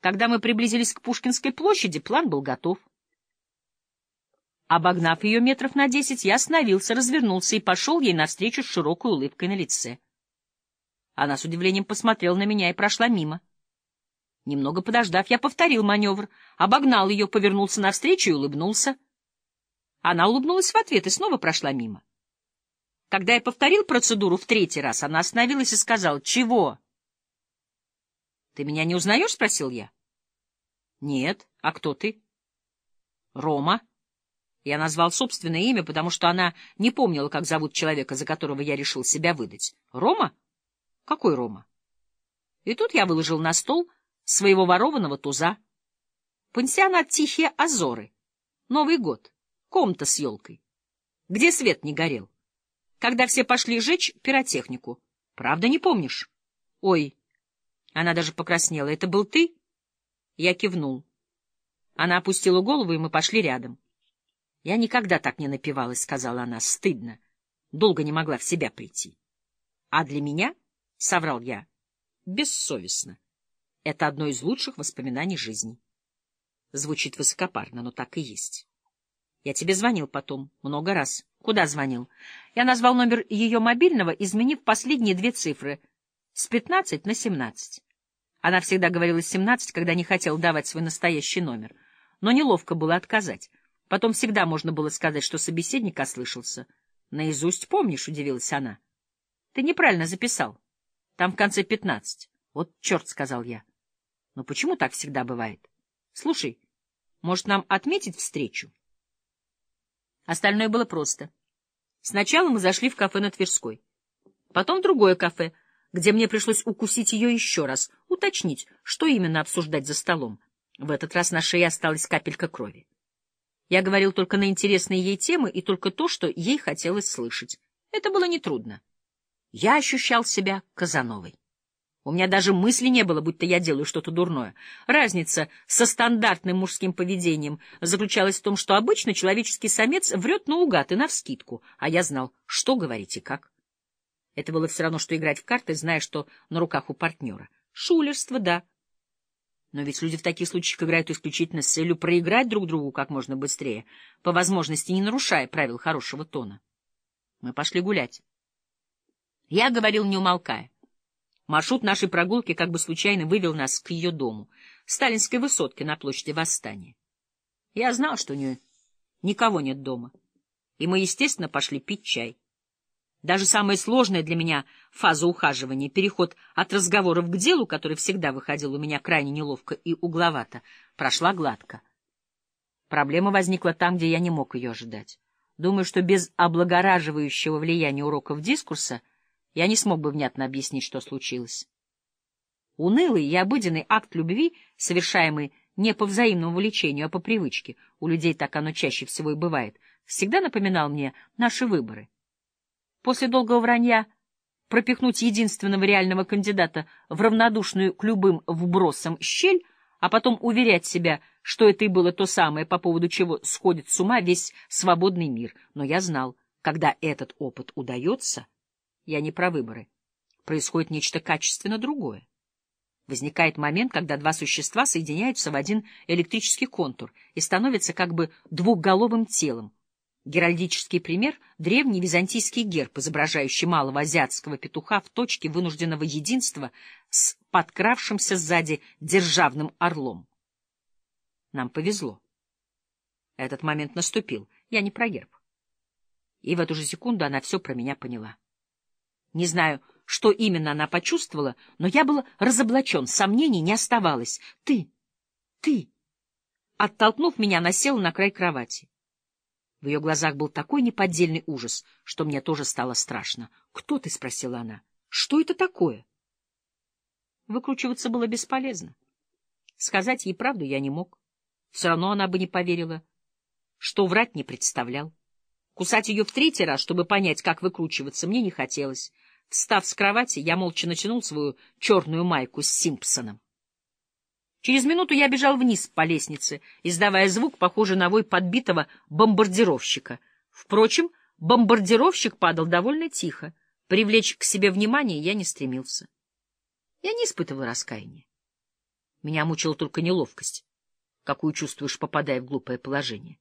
Когда мы приблизились к Пушкинской площади, план был готов. Обогнав ее метров на десять, я остановился, развернулся и пошел ей навстречу с широкой улыбкой на лице. Она с удивлением посмотрела на меня и прошла мимо. Немного подождав, я повторил маневр, обогнал ее, повернулся навстречу и улыбнулся. Она улыбнулась в ответ и снова прошла мимо. Когда я повторил процедуру в третий раз, она остановилась и сказала, «Чего?» «Ты меня не узнаешь?» — спросил я. «Нет. А кто ты?» «Рома». Я назвал собственное имя, потому что она не помнила, как зовут человека, за которого я решил себя выдать. «Рома? Какой Рома?» И тут я выложил на стол своего ворованного туза. Пансионат «Тихие Азоры». Новый год. Комната с елкой. Где свет не горел. Когда все пошли жечь пиротехнику. Правда, не помнишь? Ой, она даже покраснела. «Это был ты?» Я кивнул. Она опустила голову, и мы пошли рядом. «Я никогда так не напивалась», — сказала она. «Стыдно. Долго не могла в себя прийти». «А для меня?» — соврал я. «Бессовестно. Это одно из лучших воспоминаний жизни». Звучит высокопарно, но так и есть. Я тебе звонил потом, много раз. Куда звонил? Я назвал номер ее мобильного, изменив последние две цифры — с пятнадцать на семнадцать. Она всегда говорила семнадцать, когда не хотела давать свой настоящий номер. Но неловко было отказать. Потом всегда можно было сказать, что собеседник ослышался. «Наизусть помнишь?» — удивилась она. «Ты неправильно записал. Там в конце пятнадцать». «Вот черт!» — сказал я. «Но почему так всегда бывает? Слушай, может, нам отметить встречу?» Остальное было просто. Сначала мы зашли в кафе на Тверской. Потом другое кафе — где мне пришлось укусить ее еще раз, уточнить, что именно обсуждать за столом. В этот раз на шее осталась капелька крови. Я говорил только на интересные ей темы и только то, что ей хотелось слышать. Это было нетрудно. Я ощущал себя Казановой. У меня даже мысли не было, будто я делаю что-то дурное. Разница со стандартным мужским поведением заключалась в том, что обычно человеческий самец врет наугад и навскидку, а я знал, что говорить и как. Это было все равно, что играть в карты, зная, что на руках у партнера. Шулерство, да. Но ведь люди в таких случаях играют исключительно с целью проиграть друг другу как можно быстрее, по возможности не нарушая правил хорошего тона. Мы пошли гулять. Я говорил, не умолкая. Маршрут нашей прогулки как бы случайно вывел нас к ее дому, сталинской высотке на площади Восстания. Я знал, что у нее никого нет дома, и мы, естественно, пошли пить чай. Даже самая сложная для меня фаза ухаживания, переход от разговоров к делу, который всегда выходил у меня крайне неловко и угловато, прошла гладко. Проблема возникла там, где я не мог ее ожидать. Думаю, что без облагораживающего влияния уроков дискурса я не смог бы внятно объяснить, что случилось. Унылый и обыденный акт любви, совершаемый не по взаимному влечению, а по привычке, у людей так оно чаще всего и бывает, всегда напоминал мне наши выборы — После долгого вранья пропихнуть единственного реального кандидата в равнодушную к любым вбросам щель, а потом уверять себя, что это и было то самое, по поводу чего сходит с ума весь свободный мир. Но я знал, когда этот опыт удается, я не про выборы, происходит нечто качественно другое. Возникает момент, когда два существа соединяются в один электрический контур и становятся как бы двухголовым телом, Геральдический пример — древний византийский герб, изображающий малого азиатского петуха в точке вынужденного единства с подкравшимся сзади державным орлом. Нам повезло. Этот момент наступил. Я не про герб. И в эту же секунду она все про меня поняла. Не знаю, что именно она почувствовала, но я был разоблачен, сомнений не оставалось. Ты, ты. Оттолкнув меня, она села на край кровати. В ее глазах был такой неподдельный ужас, что мне тоже стало страшно. «Кто ты?» — спросила она. «Что это такое?» Выкручиваться было бесполезно. Сказать ей правду я не мог. Все равно она бы не поверила, что врать не представлял. Кусать ее в третий раз, чтобы понять, как выкручиваться, мне не хотелось. Встав с кровати, я молча натянул свою черную майку с Симпсоном. Через минуту я бежал вниз по лестнице, издавая звук, похожий на вой подбитого бомбардировщика. Впрочем, бомбардировщик падал довольно тихо. Привлечь к себе внимание я не стремился. Я не испытывал раскаяния. Меня мучила только неловкость, какую чувствуешь, попадая в глупое положение.